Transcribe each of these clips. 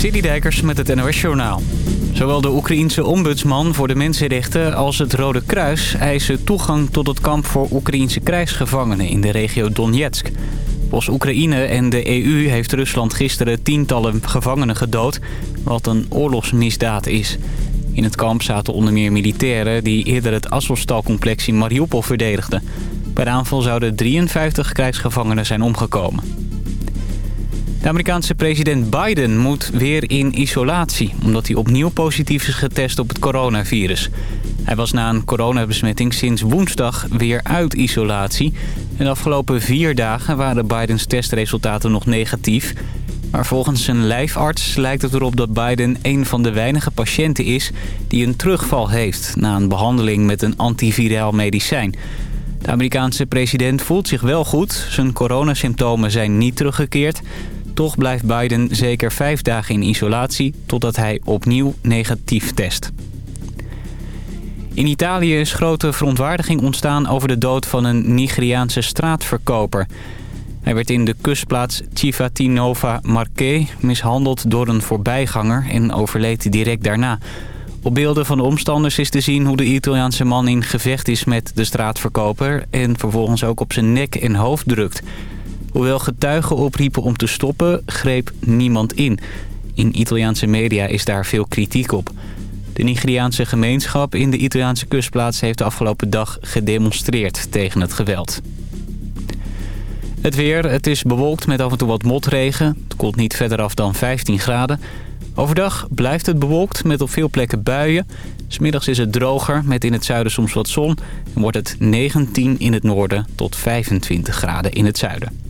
Dijkers met het NOS Journaal. Zowel de Oekraïense ombudsman voor de mensenrechten als het Rode Kruis... eisen toegang tot het kamp voor Oekraïense krijgsgevangenen in de regio Donetsk. Volgens Oekraïne en de EU heeft Rusland gisteren tientallen gevangenen gedood... wat een oorlogsmisdaad is. In het kamp zaten onder meer militairen die eerder het Azovstal-complex in Mariupol verdedigden. Bij aanval zouden 53 krijgsgevangenen zijn omgekomen. De Amerikaanse president Biden moet weer in isolatie... omdat hij opnieuw positief is getest op het coronavirus. Hij was na een coronabesmetting sinds woensdag weer uit isolatie. En de afgelopen vier dagen waren Bidens testresultaten nog negatief. Maar volgens zijn lijfarts lijkt het erop dat Biden een van de weinige patiënten is... die een terugval heeft na een behandeling met een antiviraal medicijn... De Amerikaanse president voelt zich wel goed. Zijn coronasymptomen zijn niet teruggekeerd. Toch blijft Biden zeker vijf dagen in isolatie totdat hij opnieuw negatief test. In Italië is grote verontwaardiging ontstaan over de dood van een Nigeriaanse straatverkoper. Hij werd in de kustplaats Civatinova Marche mishandeld door een voorbijganger en overleed direct daarna. Op beelden van de omstanders is te zien hoe de Italiaanse man in gevecht is met de straatverkoper... en vervolgens ook op zijn nek en hoofd drukt. Hoewel getuigen opriepen om te stoppen, greep niemand in. In Italiaanse media is daar veel kritiek op. De Nigeriaanse gemeenschap in de Italiaanse kustplaats heeft de afgelopen dag gedemonstreerd tegen het geweld. Het weer, het is bewolkt met af en toe wat motregen. Het koelt niet verder af dan 15 graden. Overdag blijft het bewolkt met op veel plekken buien. Smiddags is het droger met in het zuiden soms wat zon. En wordt het 19 in het noorden tot 25 graden in het zuiden.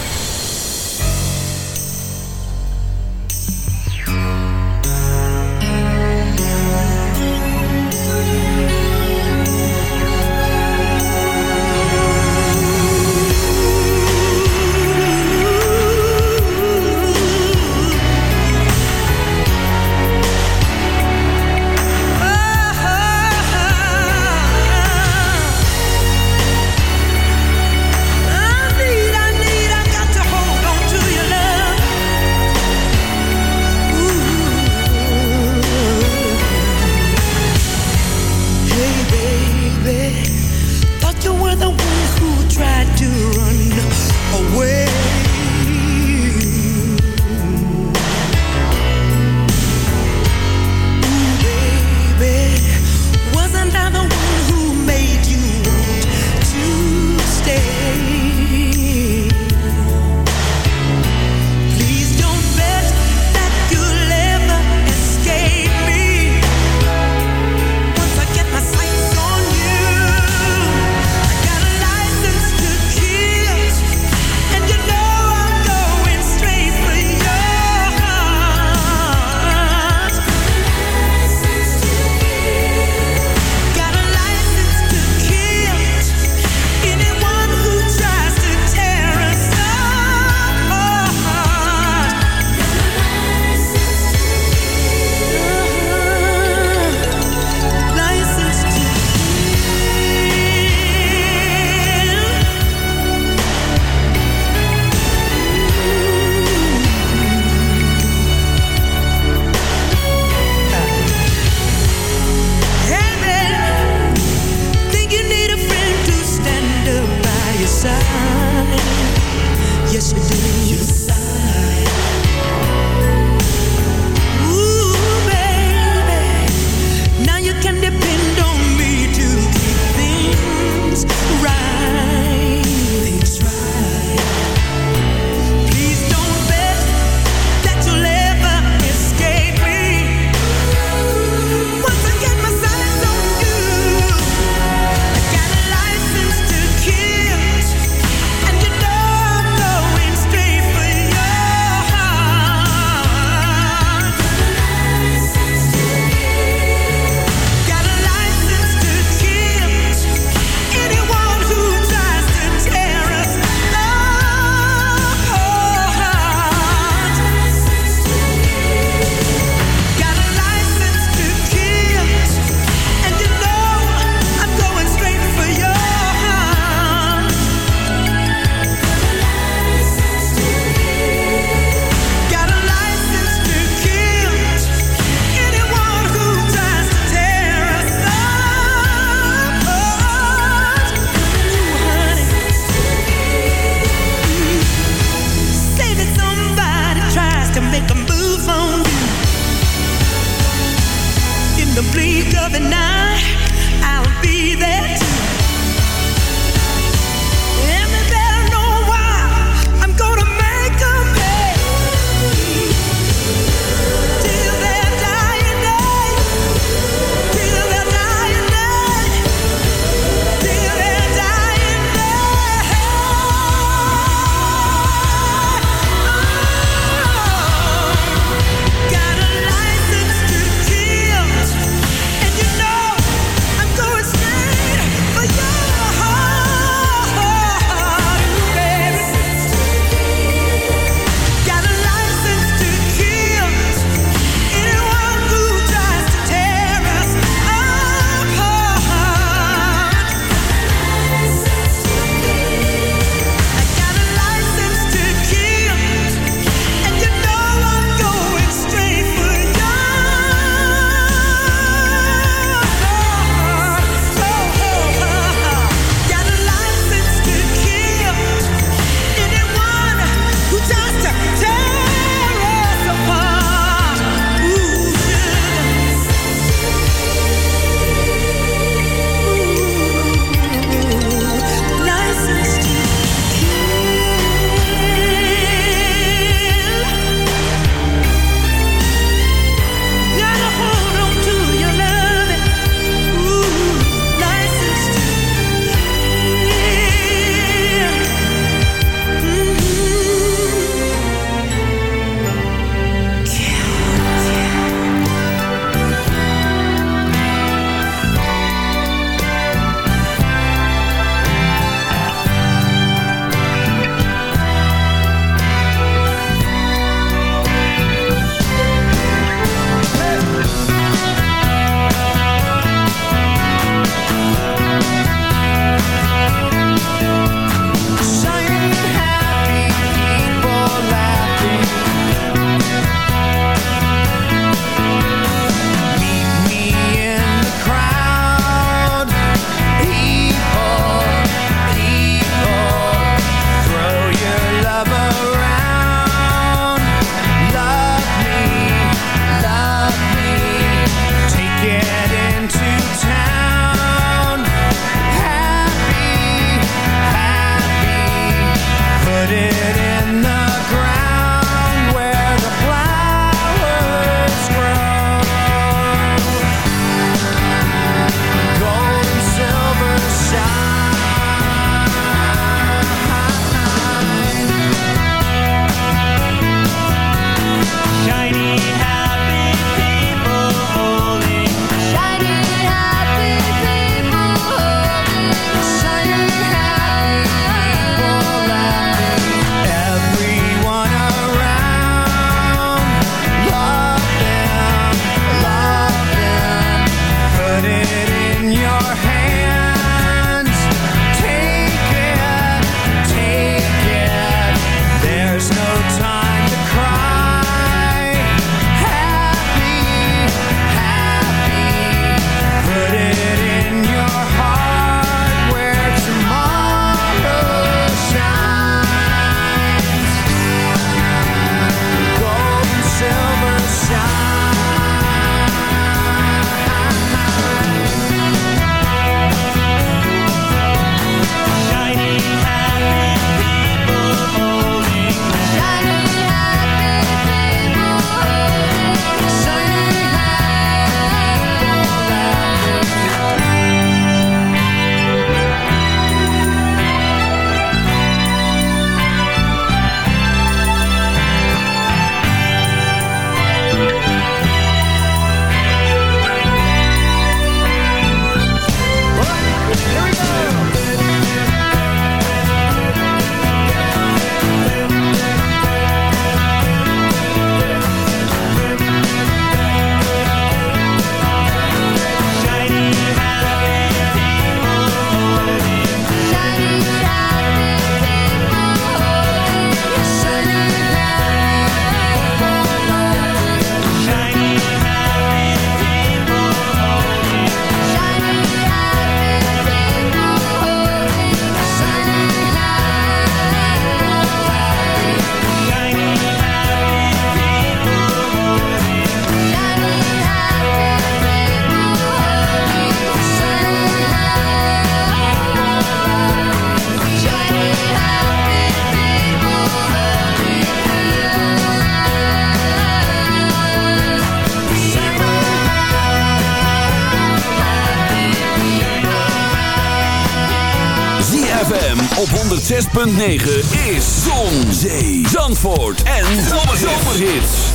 106.9 is Zon, Zee, Zandvoort en Zomerhits.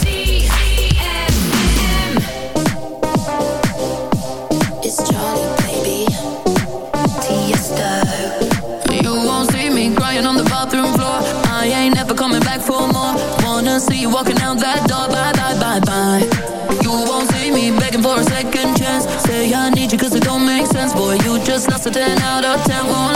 It's Charlie, baby. Tiesto. You won't see me crying on the bathroom floor. I ain't never coming back for more. Wanna see you walking out that door. Bye, bye, bye, bye. You won't see me begging for a second chance. Say I need you cause it don't make sense. Boy, you just lost a 10 out of 10. Won't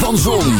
Van Zon,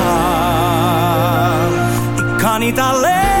niet alleen.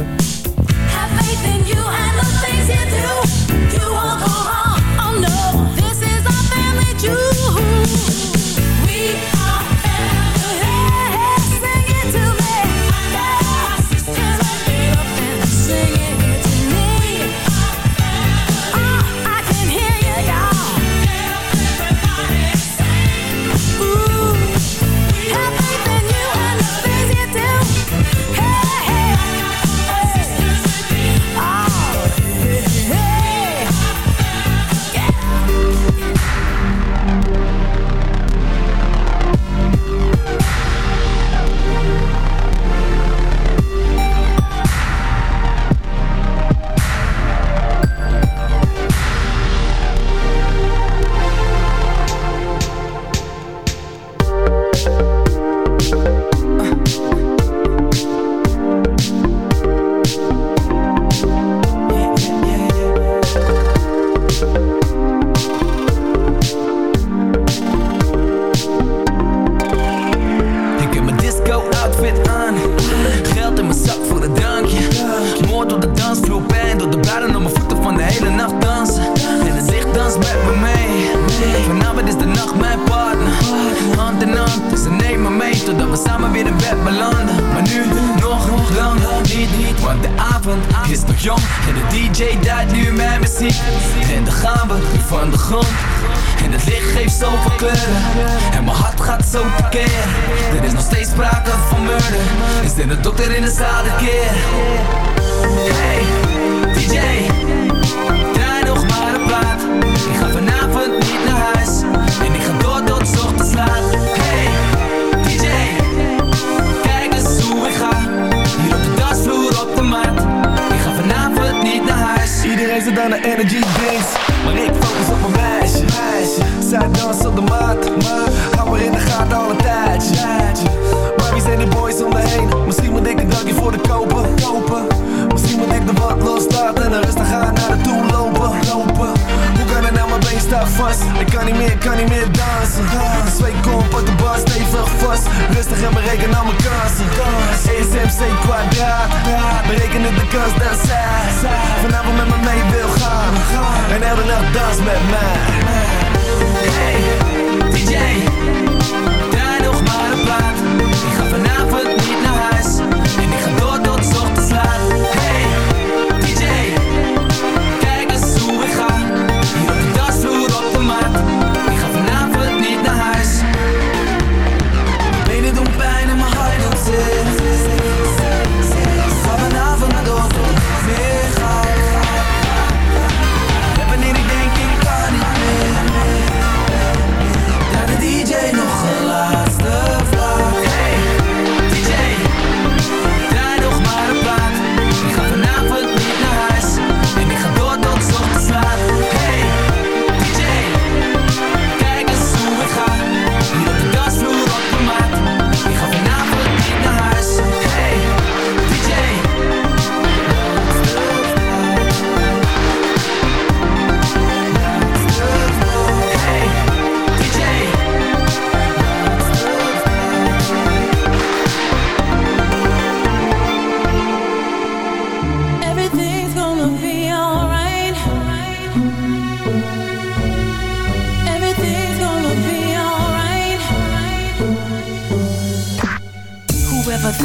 Bye.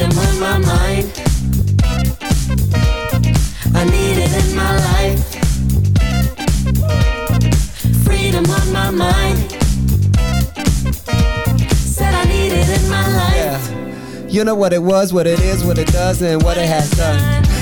On my mind. I need it in my life. Freedom on my mind. Said I need it in my life. Yeah. You know what it was, what it is, what it does, and what it has done.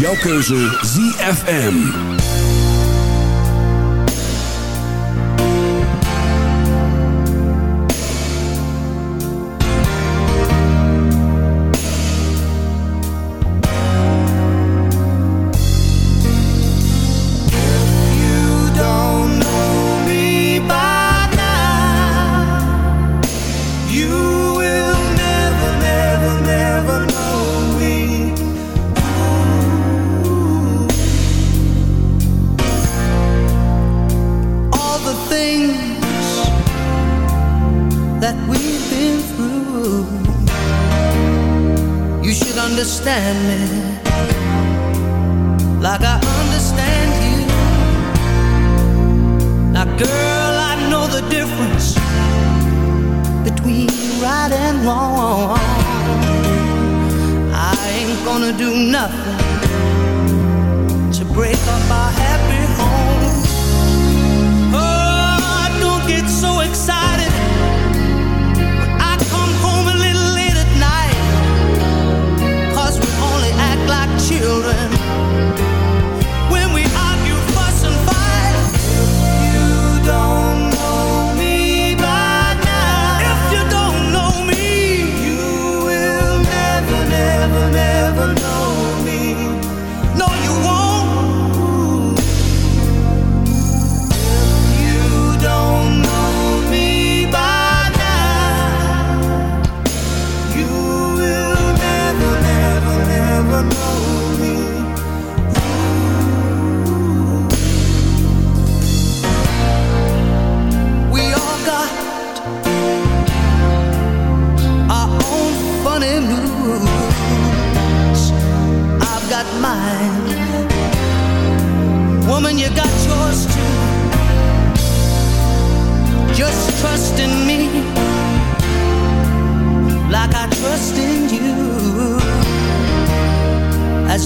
jouw keuze ZFM.